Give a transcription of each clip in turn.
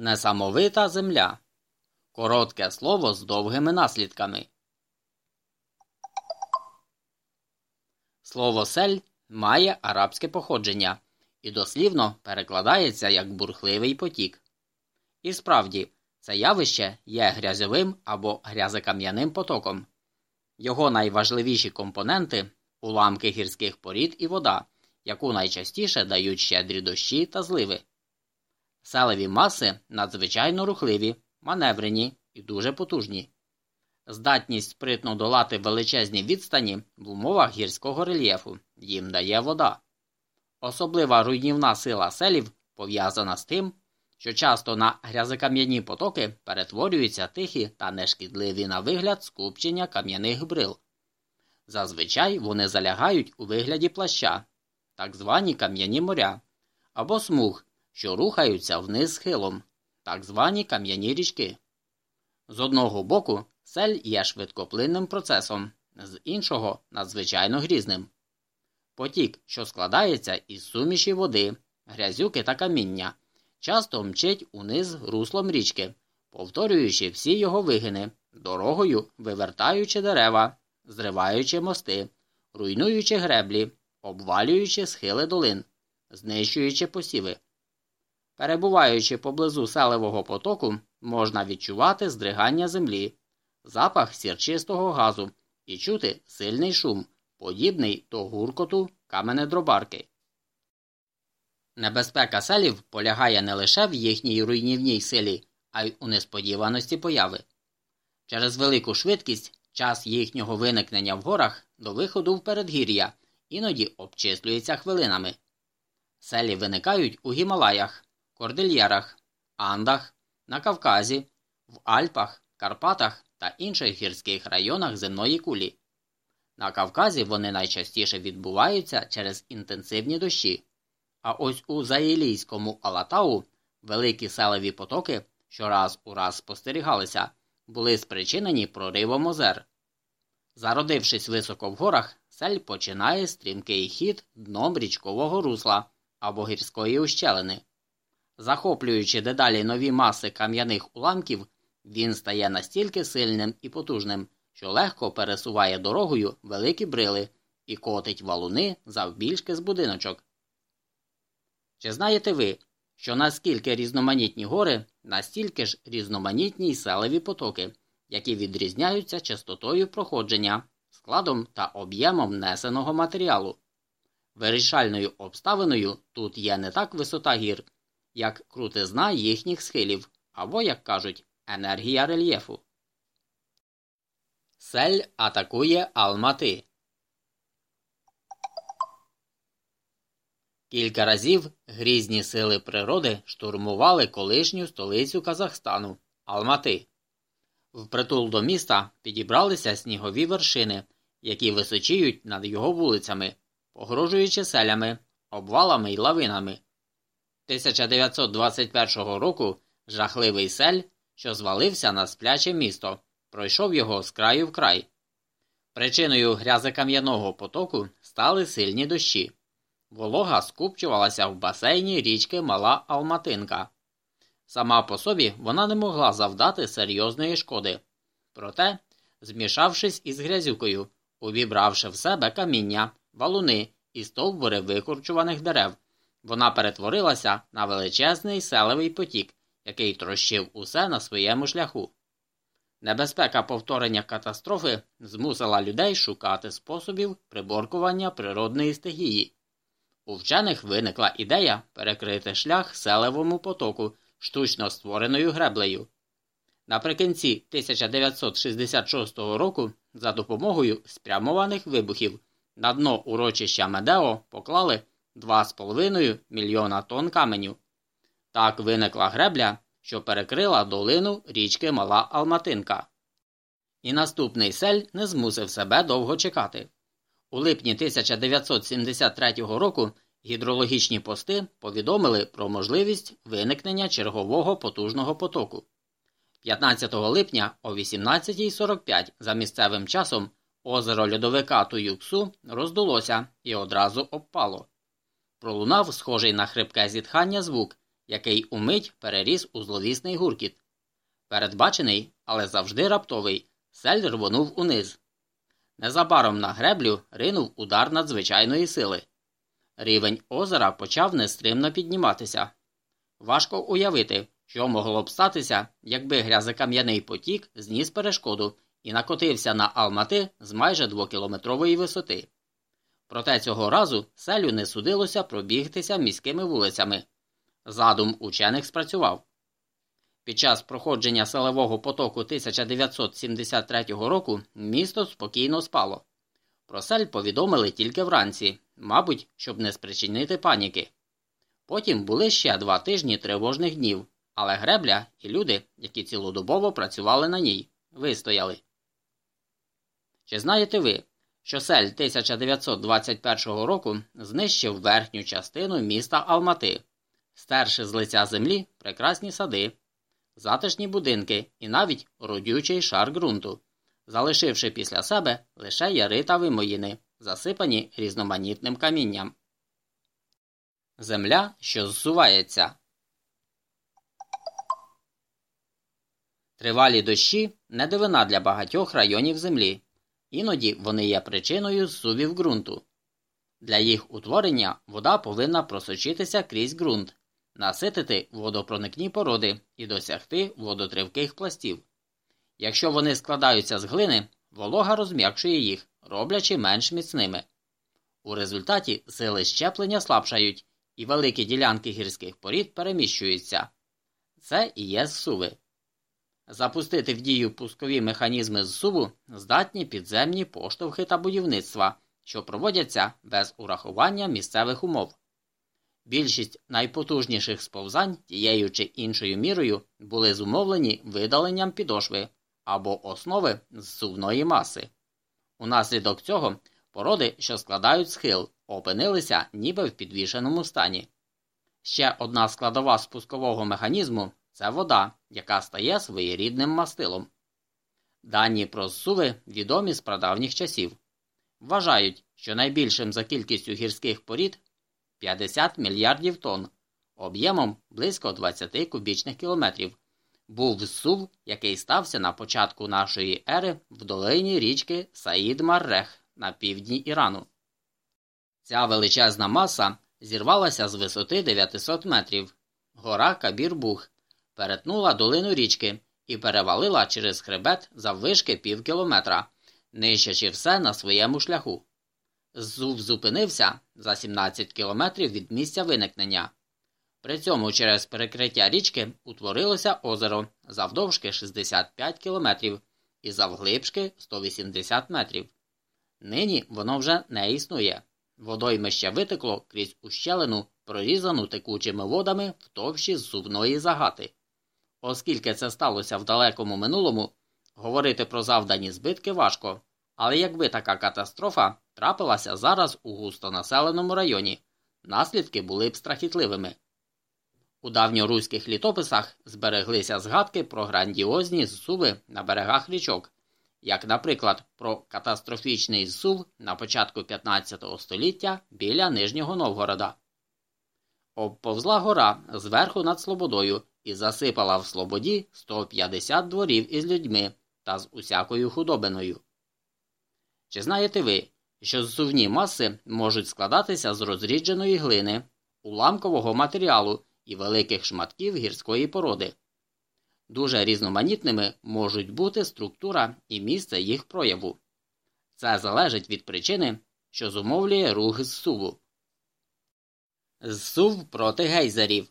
Несамовита земля. Коротке слово з довгими наслідками. Слово сель має арабське походження і дослівно перекладається як бурхливий потік. І справді, це явище є грязьовим або грязекам'яним потоком. Його найважливіші компоненти уламки гірських порід і вода, яку найчастіше дають щедрі дощі та зливи. Селеві маси надзвичайно рухливі, маневрені і дуже потужні. Здатність спритно долати величезні відстані в умовах гірського рельєфу їм дає вода. Особлива руйнівна сила селів пов'язана з тим, що часто на грязекам'яні потоки перетворюються тихі та нешкідливі на вигляд скупчення кам'яних брил. Зазвичай вони залягають у вигляді плаща, так звані кам'яні моря, або смуг, що рухаються вниз схилом, так звані кам'яні річки. З одного боку, сель є швидкоплинним процесом, з іншого надзвичайно грізним. Потік, що складається із суміші води, грязюки та каміння, часто мчить униз руслом річки, повторюючи всі його вигини, дорогою вивертаючи дерева, зриваючи мости, руйнуючи греблі, обвалюючи схили долин, знищуючи посіви. Перебуваючи поблизу селевого потоку, можна відчувати здригання землі, запах сірчистого газу і чути сильний шум, подібний до гуркоту каменедробарки. Небезпека селів полягає не лише в їхній руйнівній силі, а й у несподіваності появи. Через велику швидкість час їхнього виникнення в горах до виходу в передгір'я іноді обчислюється хвилинами. Селі виникають у Гімалаях, Кордильєрах, Андах, на Кавказі, в Альпах, Карпатах та інших гірських районах земної кулі. На Кавказі вони найчастіше відбуваються через інтенсивні дощі. А ось у Заїлійському Алатау великі селеві потоки, що раз у раз спостерігалися, були спричинені проривом озер. Зародившись високо в горах, сель починає стрімкий хід дном річкового русла або гірської ущелини. Захоплюючи дедалі нові маси кам'яних уламків, він стає настільки сильним і потужним, що легко пересуває дорогою великі брили і котить валуни завбільшки з будиночок. Чи знаєте ви, що наскільки різноманітні гори, настільки ж різноманітні й селеві потоки, які відрізняються частотою проходження, складом та об'ємом несеного матеріалу? Вирішальною обставиною тут є не так висота гір, як крутизна їхніх схилів, або, як кажуть, енергія рельєфу. Сель атакує Алмати. Кілька разів грізні сили природи штурмували колишню столицю Казахстану Алмати. Впритул до міста підібралися снігові вершини, які височіють над його вулицями, погрожуючи селями, обвалами й лавинами. 1921 року жахливий сель, що звалився на спляче місто, пройшов його з краю в край. Причиною грязекам'яного потоку стали сильні дощі. Волога скупчувалася в басейні річки Мала Алматинка. Сама по собі вона не могла завдати серйозної шкоди. Проте, змішавшись із грязюкою, увібравши в себе каміння, валуни і стовбури викорчуваних дерев, вона перетворилася на величезний селевий потік, який трощив усе на своєму шляху. Небезпека повторення катастрофи змусила людей шукати способів приборкування природної стихії. У вчених виникла ідея перекрити шлях селевому потоку штучно створеною греблею. Наприкінці 1966 року за допомогою спрямованих вибухів на дно урочища Медео поклали 2,5 мільйона тонн каменю. Так виникла гребля, що перекрила долину річки Мала Алматинка. І наступний сель не змусив себе довго чекати. У липні 1973 року гідрологічні пости повідомили про можливість виникнення чергового потужного потоку. 15 липня о 18.45 за місцевим часом озеро льодовика Туюксу роздулося і одразу обпало. Пролунав схожий на хрипке зітхання звук, який умить переріс у зловісний гуркіт. Передбачений, але завжди раптовий, сель рвонув униз. Незабаром на греблю ринув удар надзвичайної сили. Рівень озера почав нестримно підніматися. Важко уявити, що могло б статися, якби грязекам'яний потік зніс перешкоду і накотився на Алмати з майже двокілометрової висоти. Проте цього разу селю не судилося пробігтися міськими вулицями. Задум учених спрацював. Під час проходження селевого потоку 1973 року місто спокійно спало. Про сель повідомили тільки вранці, мабуть, щоб не спричинити паніки. Потім були ще два тижні тривожних днів, але гребля і люди, які цілодобово працювали на ній, вистояли. Чи знаєте ви, що сель 1921 року знищив верхню частину міста Алмати, стерши з лиця землі прекрасні сади, затишні будинки і навіть родючий шар ґрунту, залишивши після себе лише яри та вимоїни, засипані різноманітним камінням. Земля, що зсувається. Тривалі дощі не дивина для багатьох районів землі. Іноді вони є причиною зсувів ґрунту. Для їх утворення вода повинна просочитися крізь ґрунт, наситити водопроникні породи і досягти водотривких пластів. Якщо вони складаються з глини, волога розм'якшує їх, роблячи менш міцними. У результаті сили щеплення слабшають, і великі ділянки гірських порід переміщуються. Це і є зсуви. Запустити в дію пускові механізми зсуву здатні підземні поштовхи та будівництва, що проводяться без урахування місцевих умов. Більшість найпотужніших сповзань тією чи іншою мірою були зумовлені видаленням підошви або основи зсувної маси. Унаслідок цього породи, що складають схил, опинилися ніби в підвішеному стані. Ще одна складова спускового механізму це вода, яка стає своєрідним мастилом. Дані про зсуви відомі з прадавніх часів. Вважають, що найбільшим за кількістю гірських порід 50 мільярдів тонн, об'ємом близько 20 кубічних кілометрів, був зсув, який стався на початку нашої ери в долині річки Саїд Маррех на півдні Ірану. Ця величезна маса зірвалася з висоти 900 метрів. Гора Кабір-Бух перетнула долину річки і перевалила через хребет заввишки пів кілометра, нищачи все на своєму шляху. Зув зупинився за 17 кілометрів від місця виникнення. При цьому через перекриття річки утворилося озеро завдовжки 65 кілометрів і завглибшки 180 метрів. Нині воно вже не існує. Водоймище витекло крізь ущелину, прорізану текучими водами в товщі зубної загати. Оскільки це сталося в далекому минулому, говорити про завдані збитки важко, але якби така катастрофа трапилася зараз у густонаселеному районі, наслідки були б страхітливими. У давньоруських літописах збереглися згадки про грандіозні зсуви на берегах річок, як, наприклад, про катастрофічний зсув на початку 15 століття біля Нижнього Новгорода. Обповзла гора зверху над Слободою і засипала в Слободі 150 дворів із людьми та з усякою худобиною. Чи знаєте ви, що зсувні маси можуть складатися з розрідженої глини, уламкового матеріалу і великих шматків гірської породи? Дуже різноманітними можуть бути структура і місце їх прояву. Це залежить від причини, що зумовлює рух зсуву. Зсув проти гейзерів.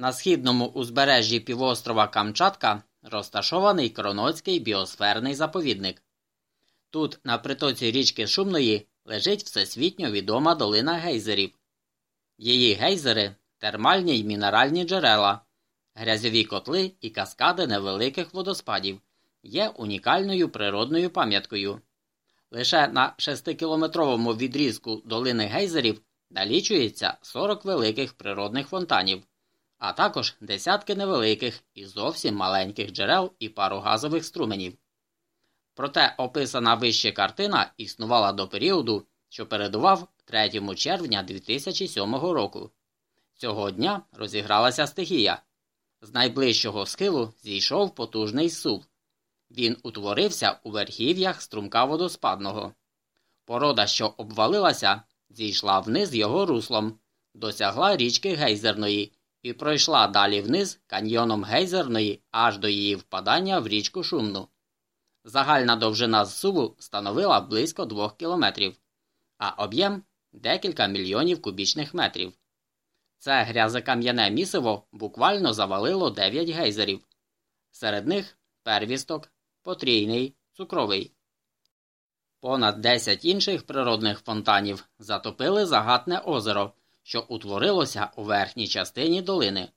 На східному узбережжі півострова Камчатка розташований Кроноцький біосферний заповідник. Тут, на притоці річки Шумної, лежить всесвітньо відома долина гейзерів. Її гейзери термальні й мінеральні джерела, грязьові котли і каскади невеликих водоспадів є унікальною природною пам'яткою. Лише на 6-кілометровому відрізку долини гейзерів налічується 40 великих природних фонтанів, а також десятки невеликих і зовсім маленьких джерел і пару газових струменів. Проте описана вище картина існувала до періоду, що передував 3 червня 2007 року. Цього дня розігралася стихія. З найближчого схилу зійшов потужний сув. Він утворився у верхів'ях струмка водоспадного. Порода, що обвалилася, зійшла вниз його руслом, досягла річки Гейзерної і пройшла далі вниз каньйоном Гейзерної аж до її впадання в річку Шумну. Загальна довжина зсуву становила близько 2 кілометрів, а об'єм декілька мільйонів кубічних метрів. Це грязекам'яне місиво буквально завалило 9 гейзерів. Серед них первісток, потрійний, цукровий. Понад 10 інших природних фонтанів затопили загатне озеро, що утворилося у верхній частині долини.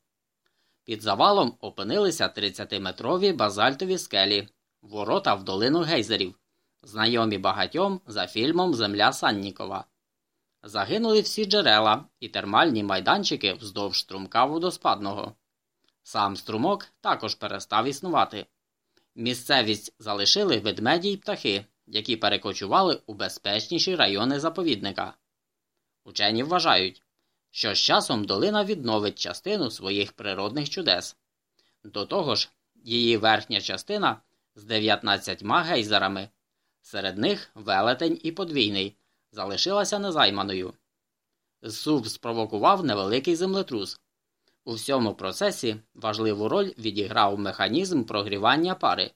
Під завалом опинилися 30-метрові базальтові скелі, ворота в долину гейзерів, знайомі багатьом за фільмом Земля Саннікова. Загинули всі джерела і термальні майданчики вздовж струмка водоспадного. Сам струмок також перестав існувати. Місцевість залишили ведмеді й птахи, які перекочували у безпечніші райони заповідника. Учені вважають, що з часом долина відновить частину своїх природних чудес. До того ж, її верхня частина з 19 гейзерами, серед них велетень і подвійний, залишилася незайманою. Зсув спровокував невеликий землетрус. У всьому процесі важливу роль відіграв механізм прогрівання пари.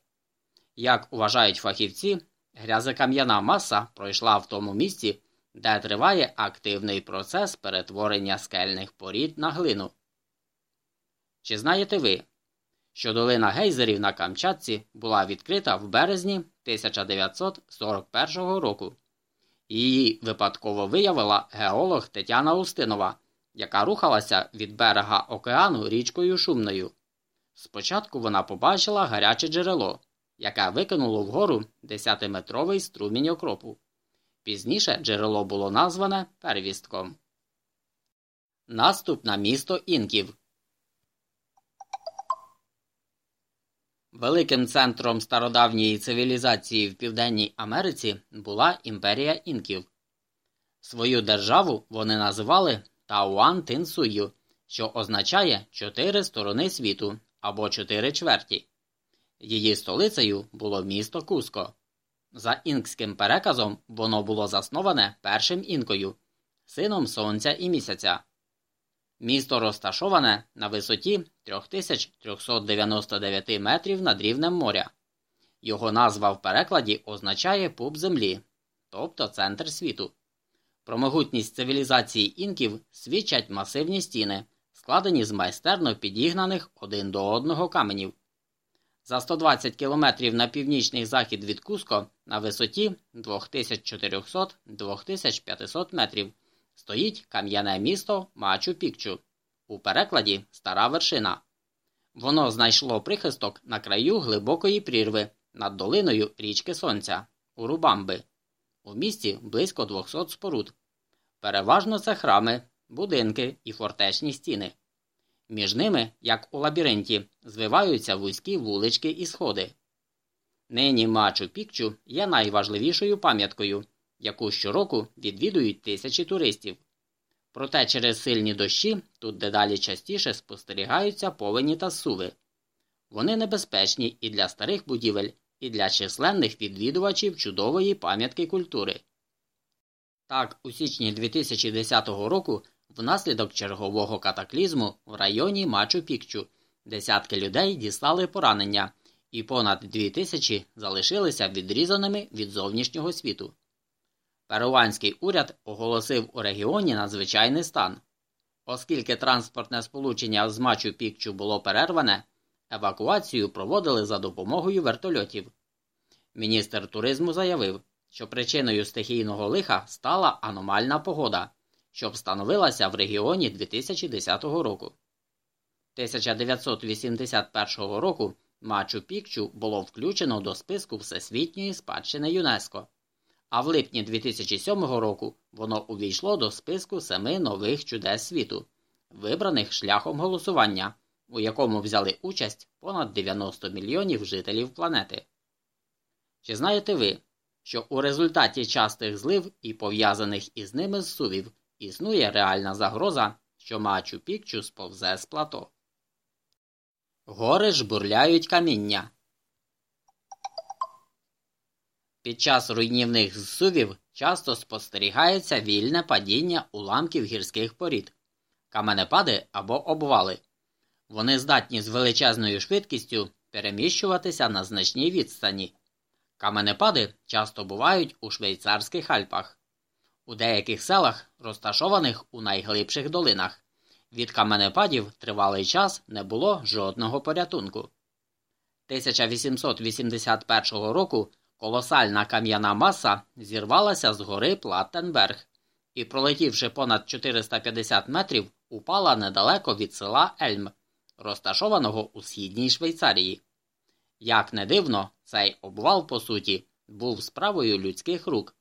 Як вважають фахівці, грязекам'яна маса пройшла в тому місці, де триває активний процес перетворення скельних порід на глину. Чи знаєте ви, що долина гейзерів на Камчатці була відкрита в березні 1941 року? Її випадково виявила геолог Тетяна Устинова, яка рухалася від берега океану річкою Шумною. Спочатку вона побачила гаряче джерело, яке викинуло вгору 10-метровий струмінь окропу. Пізніше джерело було назване первістком. Наступ на місто інків. Великим центром стародавньої цивілізації в Південній Америці була імперія інків. Свою державу вони називали Тауан Тинсую, що означає чотири сторони світу або чотири чверті. Її столицею було місто Куско. За інкським переказом воно було засноване першим інкою, сином сонця і місяця. Місто розташоване на висоті 3399 метрів над рівнем моря. Його назва в перекладі означає пуп землі, тобто центр світу. Про могутність цивілізації інків свідчать масивні стіни, складені з майстерно підігнаних один до одного каменів. За 120 кілометрів на північний захід від Куско на висоті 2400-2500 метрів стоїть кам'яне місто Мачу Пікчу, у перекладі Стара вершина. Воно знайшло прихисток на краю глибокої прірви над долиною річки Сонця Урубамби. У місті близько 200 споруд. Переважно це храми, будинки і фортечні стіни. Між ними, як у лабіринті, звиваються вузькі вулички і сходи. Нині Мачу Пікчу є найважливішою пам'яткою, яку щороку відвідують тисячі туристів. Проте через сильні дощі тут дедалі частіше спостерігаються повені та суви. Вони небезпечні і для старих будівель, і для численних відвідувачів чудової пам'ятки культури. Так, у січні 2010 року, внаслідок чергового катаклізму в районі Мачу Пікчу десятки людей дістали поранення, і понад дві тисячі залишилися відрізаними від зовнішнього світу. Перуанський уряд оголосив у регіоні надзвичайний стан. Оскільки транспортне сполучення з Мачу Пікчу було перерване, евакуацію проводили за допомогою вертольотів. Міністр туризму заявив, що причиною стихійного лиха стала аномальна погода, що встановилася в регіоні 2010 року. 1981 року Мачу Пікчу було включено до списку Всесвітньої спадщини ЮНЕСКО а в липні 2007 року воно увійшло до списку семи нових чудес світу, вибраних шляхом голосування, у якому взяли участь понад 90 мільйонів жителів планети. Чи знаєте ви, що у результаті частих злив і пов'язаних із ними зсувів існує реальна загроза, що Мачу Пікчу сповзе з плато. Гори жбурляють каміння. Під час руйнівних зсувів часто спостерігається вільне падіння уламків гірських порід, каменепади або обвали. Вони здатні з величезною швидкістю переміщуватися на значній відстані. Каменепади часто бувають у швейцарських Альпах, у деяких селах, розташованих у найглибших долинах. Від каменепадів тривалий час не було жодного порятунку. 1881 року колосальна кам'яна маса зірвалася з гори Платтенберг і, пролетівши понад 450 метрів, упала недалеко від села Ельм, розташованого у східній Швейцарії. Як не дивно, цей обвал, по суті, був справою людських рук.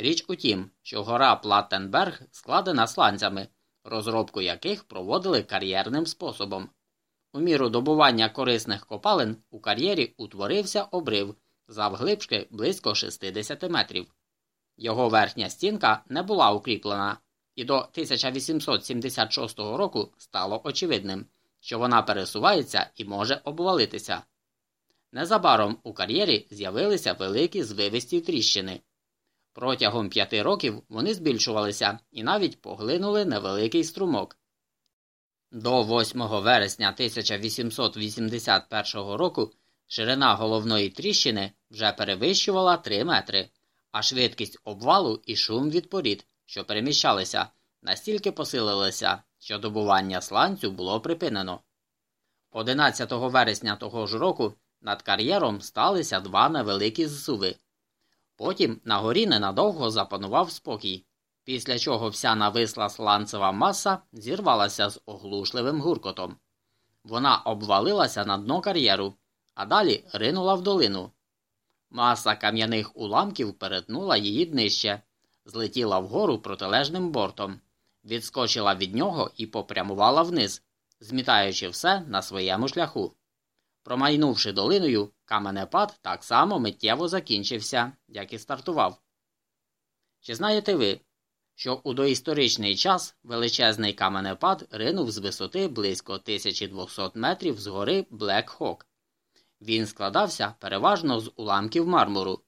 Річ у тім, що гора Платтенберг складена сланцями, розробку яких проводили кар'єрним способом. У міру добування корисних копалин у кар'єрі утворився обрив завглибшки близько 60 метрів. Його верхня стінка не була укріплена, і до 1876 року стало очевидним, що вона пересувається і може обвалитися. Незабаром у кар'єрі з'явилися великі звивисті тріщини. Протягом п'яти років вони збільшувалися і навіть поглинули невеликий струмок. До 8 вересня 1881 року ширина головної тріщини вже перевищувала 3 метри, а швидкість обвалу і шум від порід, що переміщалися, настільки посилилися, що добування сланцю було припинено. 11 вересня того ж року над кар'єром сталися два невеликі зсуви. Потім на горі ненадовго запанував спокій, після чого вся нависла сланцева маса зірвалася з оглушливим гуркотом. Вона обвалилася на дно кар'єру, а далі ринула в долину. Маса кам'яних уламків перетнула її днище, злетіла вгору протилежним бортом, відскочила від нього і попрямувала вниз, змітаючи все на своєму шляху. Промайнувши долиною, каменепад так само миттєво закінчився, як і стартував. Чи знаєте ви, що у доісторичний час величезний каменепад ринув з висоти близько 1200 метрів з гори Блек-Хок? Він складався переважно з уламків мармуру.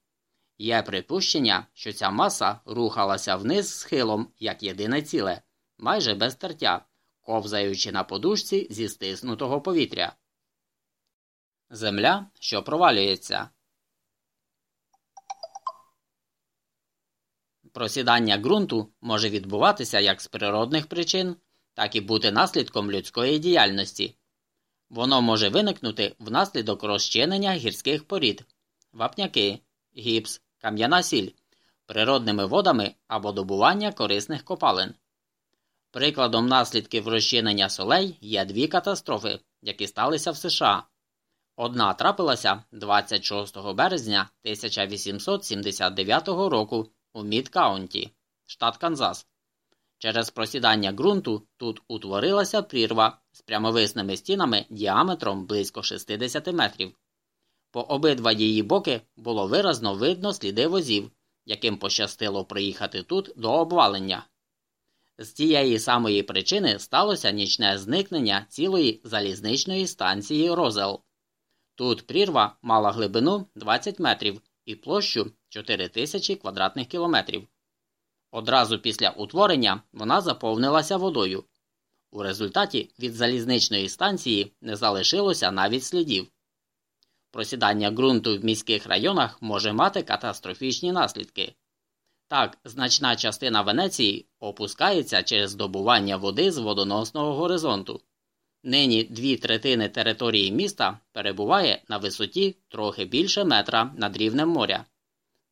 Є припущення, що ця маса рухалася вниз схилом як єдине ціле, майже без тертя, ковзаючи на подушці зі стиснутого повітря. Земля, що провалюється. Просідання ґрунту може відбуватися як з природних причин, так і бути наслідком людської діяльності. Воно може виникнути внаслідок розчинення гірських порід, вапняки, гіпс, кам'яна сіль, природними водами або добування корисних копалин. Прикладом наслідків розчинення солей є дві катастрофи, які сталися в США. Одна трапилася 26 березня 1879 року у Мід-Каунті, штат Канзас. Через просідання ґрунту тут утворилася прірва з прямовисними стінами діаметром близько 60 метрів. По обидва її боки було виразно видно сліди возів, яким пощастило приїхати тут до обвалення. З тієї самої причини сталося нічне зникнення цілої залізничної станції Розел. Тут прірва мала глибину 20 метрів і площу 4 тисячі квадратних кілометрів. Одразу після утворення вона заповнилася водою. У результаті від залізничної станції не залишилося навіть слідів. Просідання ґрунту в міських районах може мати катастрофічні наслідки. Так, значна частина Венеції опускається через добування води з водоносного горизонту. Нині дві третини території міста перебуває на висоті трохи більше метра над рівнем моря.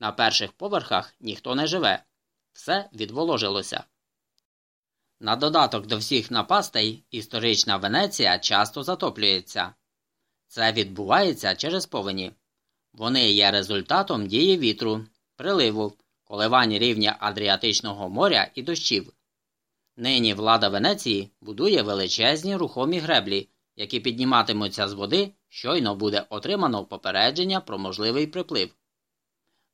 На перших поверхах ніхто не живе, все відволожилося. На додаток до всіх напастей історична Венеція часто затоплюється. Це відбувається через повені. Вони є результатом дії вітру, приливу, коливань рівня Адріатичного моря і дощів. Нині влада Венеції будує величезні рухомі греблі, які підніматимуться з води, щойно буде отримано попередження про можливий приплив.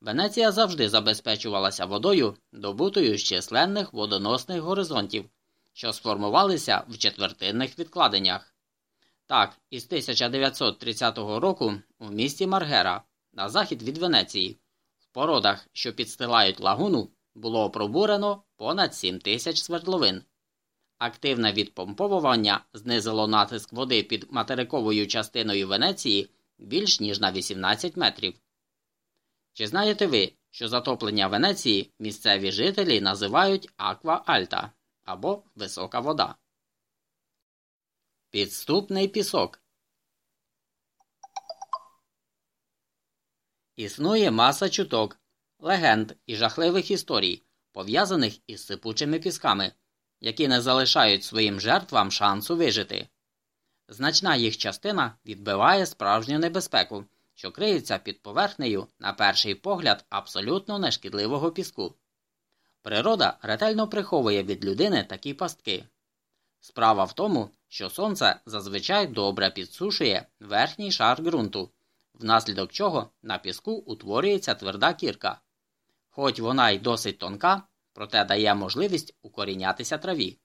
Венеція завжди забезпечувалася водою, добутою з численних водоносних горизонтів, що сформувалися в четвертинних відкладеннях. Так, із 1930 року у місті Маргера, на захід від Венеції, в породах, що підстилають лагуну, було пробурено понад 7 тисяч свердловин. Активне відпомповування знизило натиск води під материковою частиною Венеції більш ніж на 18 метрів. Чи знаєте ви, що затоплення Венеції місцеві жителі називають Аква Альта або висока вода? Підступний пісок. Існує маса чуток, легенд і жахливих історій, пов'язаних із сипучими пісками, які не залишають своїм жертвам шансу вижити. Значна їх частина відбиває справжню небезпеку, що криється під поверхнею, на перший погляд, абсолютно нешкідливого піску. Природа ретельно приховує від людини такі пастки. Справа в тому, що сонце зазвичай добре підсушує верхній шар ґрунту, внаслідок чого на піску утворюється тверда кірка. Хоч вона й досить тонка, проте дає можливість укорінятися траві.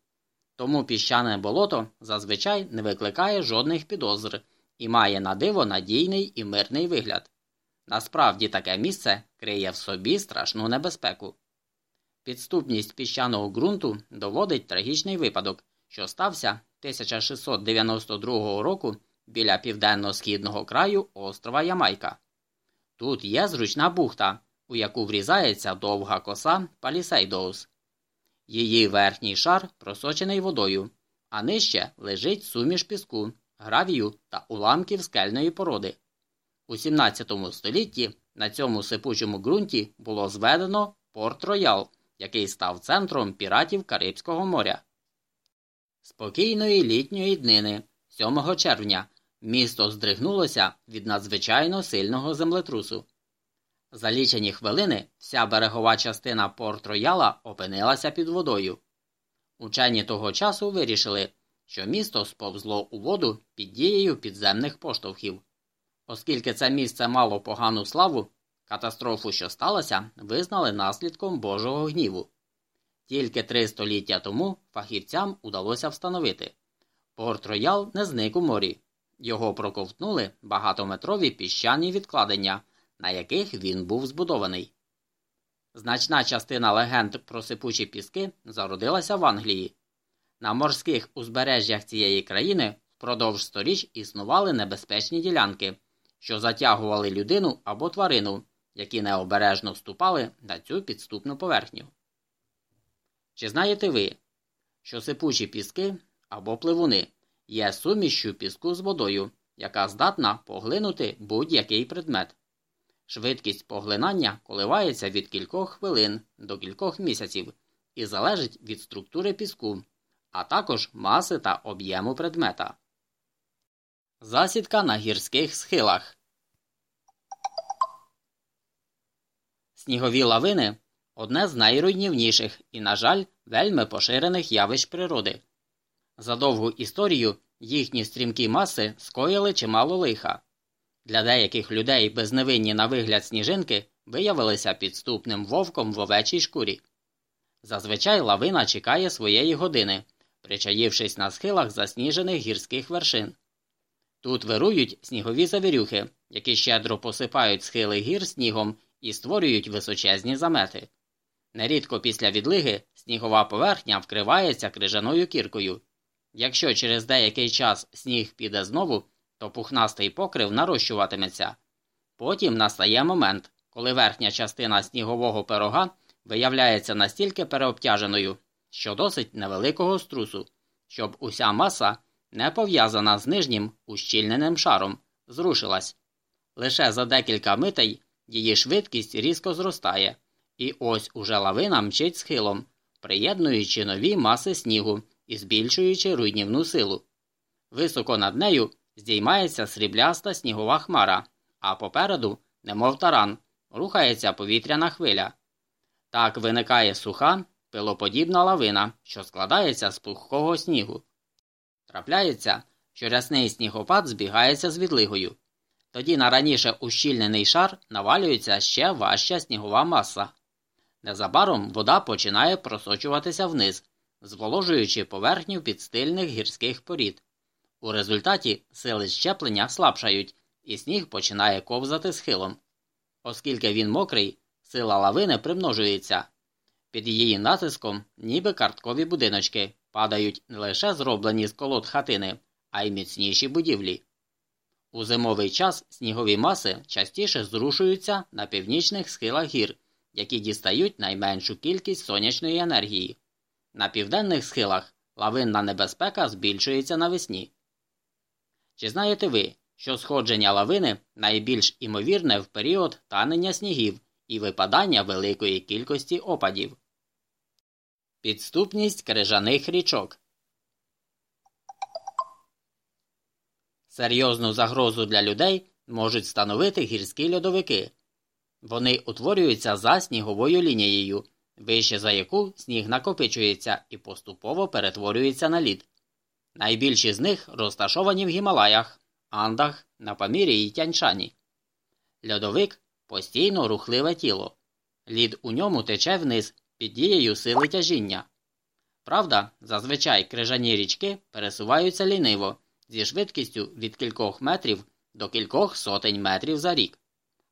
Тому піщане болото зазвичай не викликає жодних підозр і має на диво надійний і мирний вигляд. Насправді таке місце криє в собі страшну небезпеку. Підступність піщаного ґрунту доводить трагічний випадок, що стався 1692 року біля південно-східного краю острова Ямайка. Тут є зручна бухта, у яку врізається довга коса Палісейдоус. Її верхній шар просочений водою, а нижче лежить суміш піску, гравію та уламків скельної породи. У 17 столітті на цьому сипучому ґрунті було зведено Порт Роял, який став центром піратів Карибського моря. Спокійної літньої днини, 7 червня, місто здригнулося від надзвичайно сильного землетрусу. За лічені хвилини вся берегова частина Порт Рояла опинилася під водою. Учені того часу вирішили, що місто сповзло у воду під дією підземних поштовхів. Оскільки це місце мало погану славу, катастрофу, що сталося, визнали наслідком Божого гніву. Тільки три століття тому фахівцям удалося встановити Порт Роял не зник у морі, його проковтнули багатометрові піщані відкладення, на яких він був збудований. Значна частина легенд про сипучі піски зародилася в Англії. На морських узбережжях цієї країни впродовж сторіч існували небезпечні ділянки, що затягували людину або тварину, які необережно вступали на цю підступну поверхню. Чи знаєте ви, що сипучі піски або пливуни є сумішчю піску з водою, яка здатна поглинути будь-який предмет? Швидкість поглинання коливається від кількох хвилин до кількох місяців і залежить від структури піску, а також маси та об'єму предмета. Засідка на гірських схилах. Снігові лавини одне з найруйнівніших і, на жаль, вельми поширених явищ природи. За довгу історію їхні стрімкі маси скоїли чимало лиха. Для деяких людей безневинні на вигляд сніжинки виявилися підступним вовком в овечій шкурі. Зазвичай лавина чекає своєї години, причаївшись на схилах засніжених гірських вершин. Тут вирують снігові завірюхи, які щедро посипають схили гір снігом і створюють височезні замети. Нерідко після відлиги снігова поверхня вкривається крижаною кіркою. Якщо через деякий час сніг піде знову, то пухнастий покрив нарощуватиметься. Потім настає момент, коли верхня частина снігового пирога виявляється настільки переобтяженою, що досить невеликого струсу, щоб уся маса, не пов'язана з нижнім ущільненим шаром, зрушилась. Лише за декілька митей її швидкість різко зростає, і ось уже лавина мчить схилом, приєднуючи нові маси снігу і збільшуючи руйнівну силу. Високо над нею здіймається срібляста снігова хмара, а попереду, немов таран, рухається повітряна хвиля. Так виникає суха, пилоподібна лавина, що складається з пухкого снігу. Трапляється, що рясний снігопад збігається з відлигою. Тоді на раніше ущільнений шар навалюється ще важча снігова маса. Незабаром вода починає просочуватися вниз, зволожуючи поверхню підстильних гірських порід. У результаті сили щеплення слабшають, і сніг починає ковзати схилом. Оскільки він мокрий, сила лавини примножується. Під її натиском, ніби карткові будиночки, падають не лише зроблені з колод хатини, а й міцніші будівлі. У зимовий час снігові маси частіше зрушуються на північних схилах гір, які дістають найменшу кількість сонячної енергії. На південних схилах лавинна небезпека збільшується навесні. Чи знаєте ви, що сходження лавини найбільш імовірне в період танення снігів і випадання великої кількості опадів? Підступність крижаних річок Серйозну загрозу для людей можуть становити гірські льодовики. Вони утворюються за сніговою лінією, вище за яку сніг накопичується і поступово перетворюється на лід. Найбільші з них розташовані в Гімалаях, Андах, на Памірі і Тяньшані. Льодовик постійно рухливе тіло. Лід у ньому тече вниз під дією сили тяжіння. Правда, зазвичай крижані річки пересуваються ліниво зі швидкістю від кількох метрів до кількох сотень метрів за рік.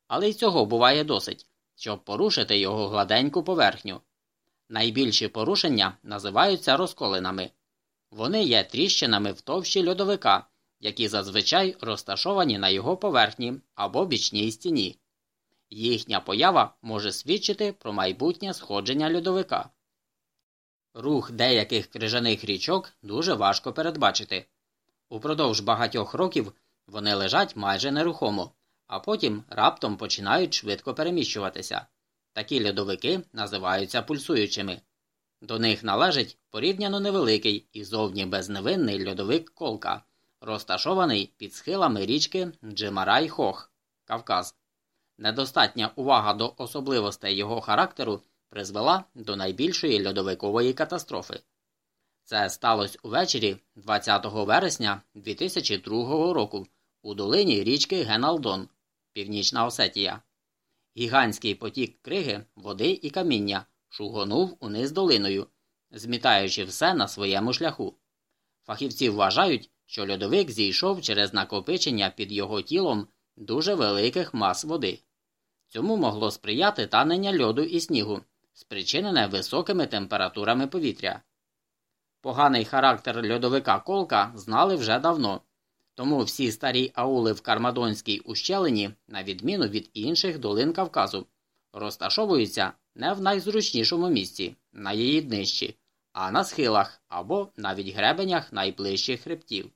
Але й цього буває досить, щоб порушити його гладеньку поверхню. Найбільші порушення називаються розколинами. Вони є тріщинами в товщі льодовика, які зазвичай розташовані на його поверхні або бічній стіні. Їхня поява може свідчити про майбутнє сходження льодовика. Рух деяких крижаних річок дуже важко передбачити. Упродовж багатьох років вони лежать майже нерухомо, а потім раптом починають швидко переміщуватися. Такі льодовики називаються пульсуючими. До них належить порівняно невеликий і зовні безневинний льодовик колка, розташований під схилами річки Джемарай Хох, Кавказ. Недостатня увага до особливостей його характеру призвела до найбільшої льодовикової катастрофи. Це сталося увечері 20 вересня 2002 року у долині річки Геналдон, Північна Осетія. Гігантський потік криги, води і каміння шугонув униз долиною, змітаючи все на своєму шляху. Фахівці вважають, що льодовик зійшов через накопичення під його тілом дуже великих мас води. Цьому могло сприяти танення льоду і снігу, спричинене високими температурами повітря. Поганий характер льодовика колка знали вже давно, тому всі старі аули в Кармадонській ущелині, на відміну від інших долин Кавказу, розташовуються не в найзручнішому місці, на її днищі, а на схилах або навіть гребенях найближчих хребтів.